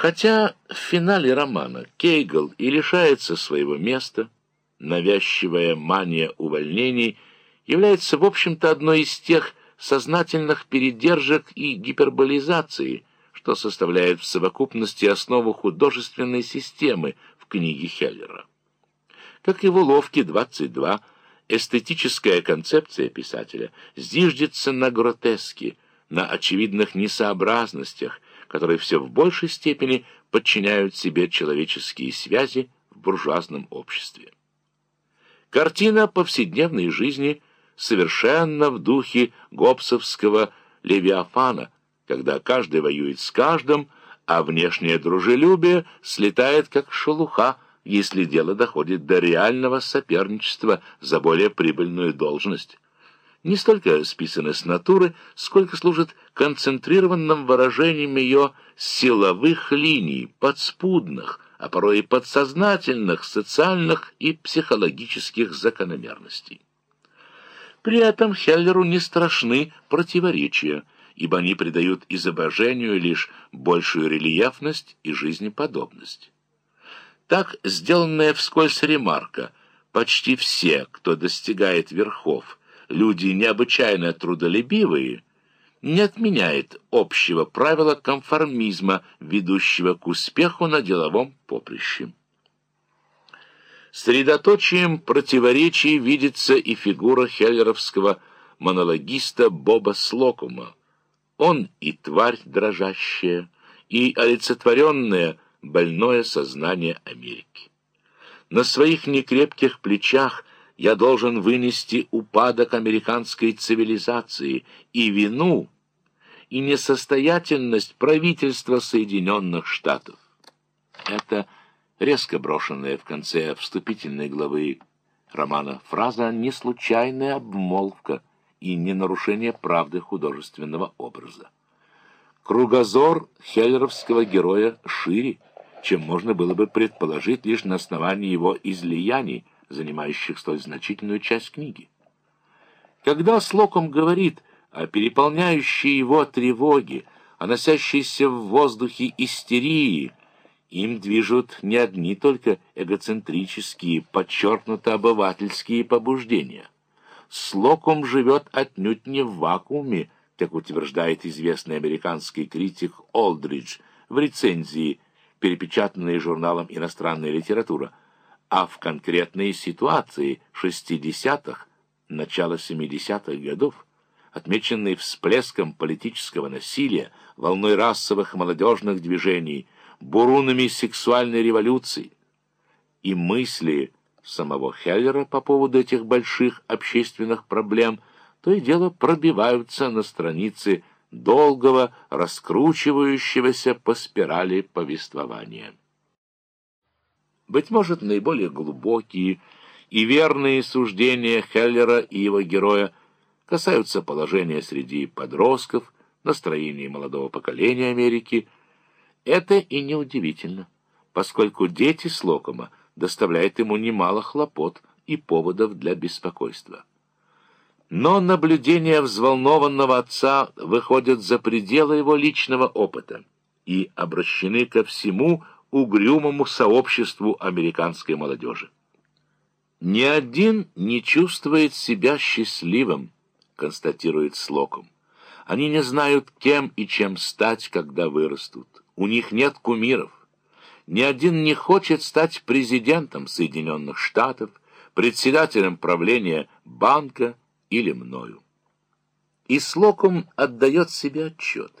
Хотя в финале романа Кейгл и лишается своего места, навязчивая мания увольнений является, в общем-то, одной из тех сознательных передержек и гиперболизации, что составляет в совокупности основу художественной системы в книге Хеллера. Как и в уловке 22, эстетическая концепция писателя зиждется на гротеске, на очевидных несообразностях, которые все в большей степени подчиняют себе человеческие связи в буржуазном обществе. Картина повседневной жизни совершенно в духе гоббсовского «Левиафана», когда каждый воюет с каждым, а внешнее дружелюбие слетает как шелуха, если дело доходит до реального соперничества за более прибыльную должность не столько списаны с натуры, сколько служат концентрированным выражением ее силовых линий, подспудных, а порой и подсознательных социальных и психологических закономерностей. При этом Хеллеру не страшны противоречия, ибо они придают изображению лишь большую рельефность и жизнеподобность. Так, сделанная вскользь ремарка, почти все, кто достигает верхов, люди необычайно трудолюбивые, не отменяет общего правила конформизма, ведущего к успеху на деловом поприще. Средоточием противоречий видится и фигура хеллеровского монологиста Боба Слокума. Он и тварь дрожащая, и олицетворенное больное сознание Америки. На своих некрепких плечах я должен вынести упадок американской цивилизации и вину, и несостоятельность правительства Соединенных Штатов. Это резко брошенная в конце вступительной главы романа фраза не случайная обмолвка и не нарушение правды художественного образа. Кругозор хеллеровского героя шире, чем можно было бы предположить лишь на основании его излияний, занимающих столь значительную часть книги. Когда Слоком говорит о переполняющей его тревоге, о носящейся в воздухе истерии, им движут не одни только эгоцентрические, подчеркнуто обывательские побуждения. Слоком живет отнюдь не в вакууме, как утверждает известный американский критик Олдридж в рецензии, перепечатанной журналом «Иностранная литература», а в конкретные ситуации 60-х, начала 70-х годов, отмеченные всплеском политического насилия, волной расовых молодежных движений, бурунами сексуальной революции. И мысли самого Хеллера по поводу этих больших общественных проблем то и дело пробиваются на страницы долгого, раскручивающегося по спирали повествования. Быть может, наиболее глубокие и верные суждения Хеллера и его героя касаются положения среди подростков, настроения молодого поколения Америки. Это и неудивительно, поскольку дети Слокома доставляют ему немало хлопот и поводов для беспокойства. Но наблюдения взволнованного отца выходят за пределы его личного опыта и обращены ко всему угрюмому сообществу американской молодежи. «Ни один не чувствует себя счастливым», — констатирует Слоком. «Они не знают, кем и чем стать, когда вырастут. У них нет кумиров. Ни один не хочет стать президентом Соединенных Штатов, председателем правления банка или мною». И Слоком отдает себе отчет,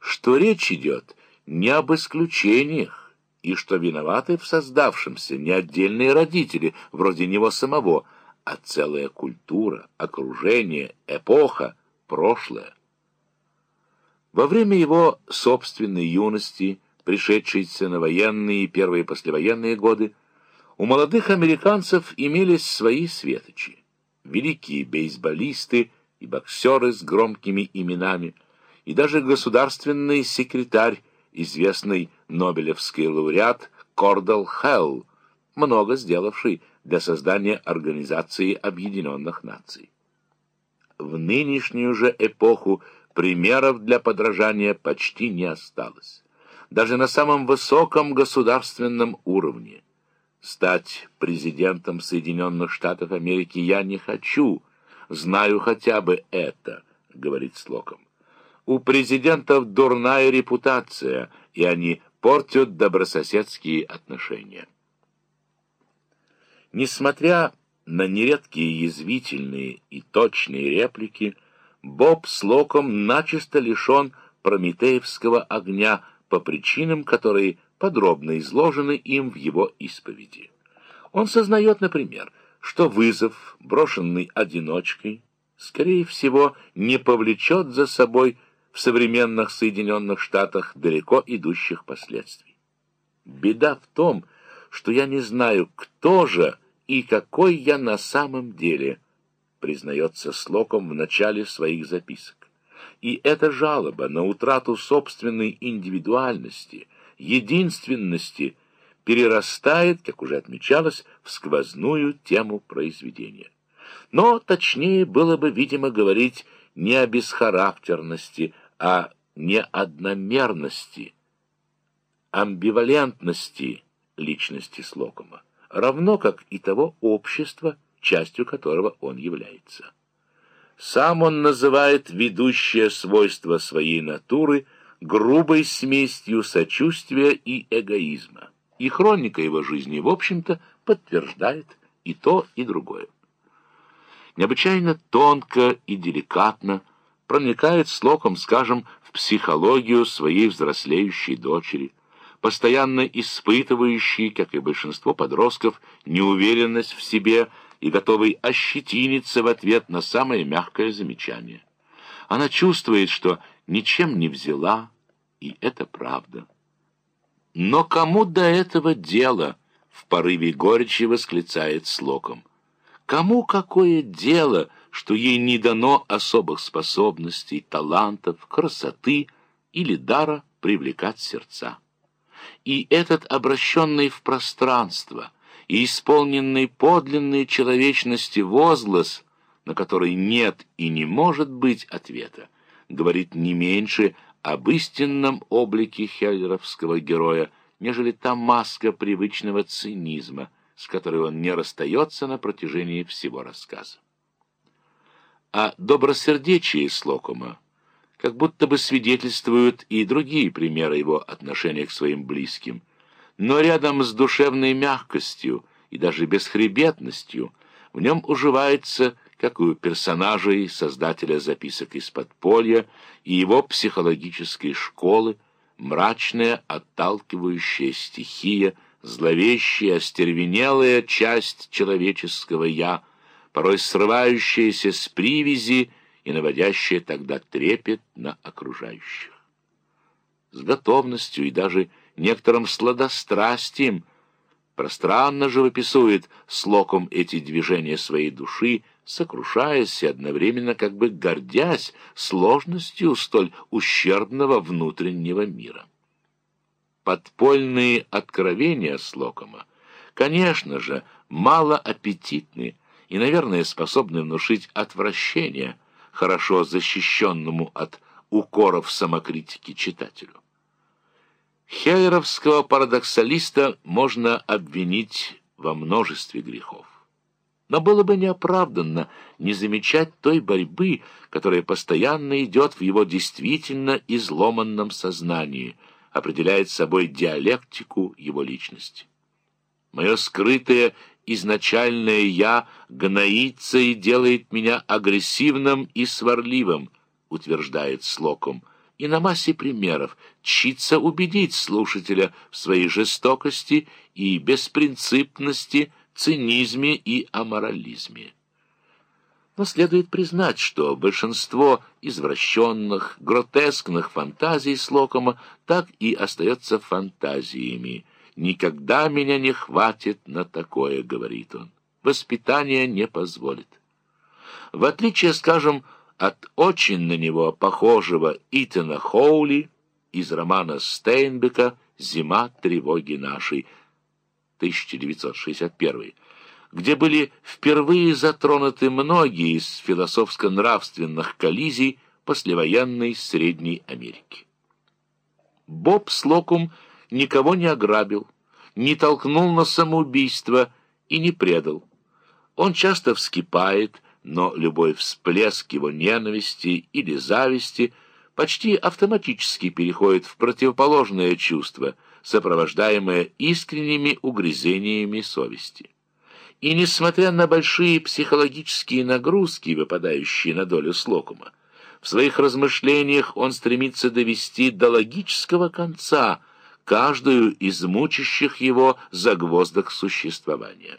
что речь идет не об исключениях, и что виноваты в создавшемся не отдельные родители, вроде него самого, а целая культура, окружение, эпоха, прошлое. Во время его собственной юности, пришедшейся на военные и первые послевоенные годы, у молодых американцев имелись свои светочи. Великие бейсболисты и боксеры с громкими именами, и даже государственный секретарь, известный Нобелевский лауреат Кордел Хелл, много сделавший для создания Организации Объединенных Наций. В нынешнюю же эпоху примеров для подражания почти не осталось. даже на самом высоком государственном уровне. Стать президентом Соединенных Штатов Америки я не хочу, знаю хотя бы это, говорит Слоком. У президентов дурная репутация, и они портят добрососедские отношения. Несмотря на нередкие язвительные и точные реплики, Боб с Локом начисто лишен прометеевского огня по причинам, которые подробно изложены им в его исповеди. Он сознает, например, что вызов, брошенный одиночкой, скорее всего, не повлечет за собой в современных Соединенных Штатах далеко идущих последствий. Беда в том, что я не знаю, кто же и какой я на самом деле, признается Слоком в начале своих записок. И эта жалоба на утрату собственной индивидуальности, единственности, перерастает, как уже отмечалось, в сквозную тему произведения. Но точнее было бы, видимо, говорить не о бесхарактерности, а не одномерности, амбивалентности личности Слокома равно как и того общества, частью которого он является. Сам он называет ведущее свойство своей натуры грубой смесью сочувствия и эгоизма, и хроника его жизни, в общем-то, подтверждает и то, и другое. Необычайно тонко и деликатно проникает слогом, скажем, в психологию своей взрослеющей дочери – постоянно испытывающий, как и большинство подростков, неуверенность в себе и готовый ощетиниться в ответ на самое мягкое замечание. Она чувствует, что ничем не взяла, и это правда. Но кому до этого дело, в порыве горечи восклицает слоком. Кому какое дело, что ей не дано особых способностей, талантов, красоты или дара привлекать сердца? и этот обращенный в пространство и исполненный подлинной человечности возглас, на который нет и не может быть ответа, говорит не меньше об истинном облике хеллеровского героя, нежели та маска привычного цинизма, с которой он не расстается на протяжении всего рассказа. О добросердечии Слокума как будто бы свидетельствуют и другие примеры его отношения к своим близким. Но рядом с душевной мягкостью и даже бесхребетностью в нем уживается, как у персонажей создателя записок из подполья и его психологической школы, мрачная, отталкивающая стихия, зловещая, остервенелая часть человеческого «я», порой срывающаяся с привязи и наводящее тогда трепет на окружающих. С готовностью и даже некоторым сладострастием пространно живописует слоком эти движения своей души, сокрушаясь и одновременно как бы гордясь сложностью столь ущербного внутреннего мира. Подпольные откровения Слокома, конечно же, мало аппетитны и, наверное, способны внушить отвращение – хорошо защищенному от укоров самокритики читателю. Хейеровского парадоксалиста можно обвинить во множестве грехов. Но было бы неоправданно не замечать той борьбы, которая постоянно идет в его действительно изломанном сознании, определяет собой диалектику его личности. Мое скрытое изначальное «я» гноится и делает меня агрессивным и сварливым, утверждает Слоком, и на массе примеров чится убедить слушателя в своей жестокости и беспринципности, цинизме и аморализме. Но следует признать, что большинство извращенных, гротескных фантазий Слокома так и остается фантазиями, «Никогда меня не хватит на такое», — говорит он. «Воспитание не позволит». В отличие, скажем, от очень на него похожего Итана Хоули из романа Стейнбека «Зима тревоги нашей» 1961 где были впервые затронуты многие из философско-нравственных коллизий послевоенной Средней Америки. Боб Слокум никого не ограбил, не толкнул на самоубийство и не предал. Он часто вскипает, но любой всплеск его ненависти или зависти почти автоматически переходит в противоположное чувство, сопровождаемое искренними угрызениями совести. И несмотря на большие психологические нагрузки, выпадающие на долю Слокума, в своих размышлениях он стремится довести до логического конца каждую из мучащих его загвоздок существования.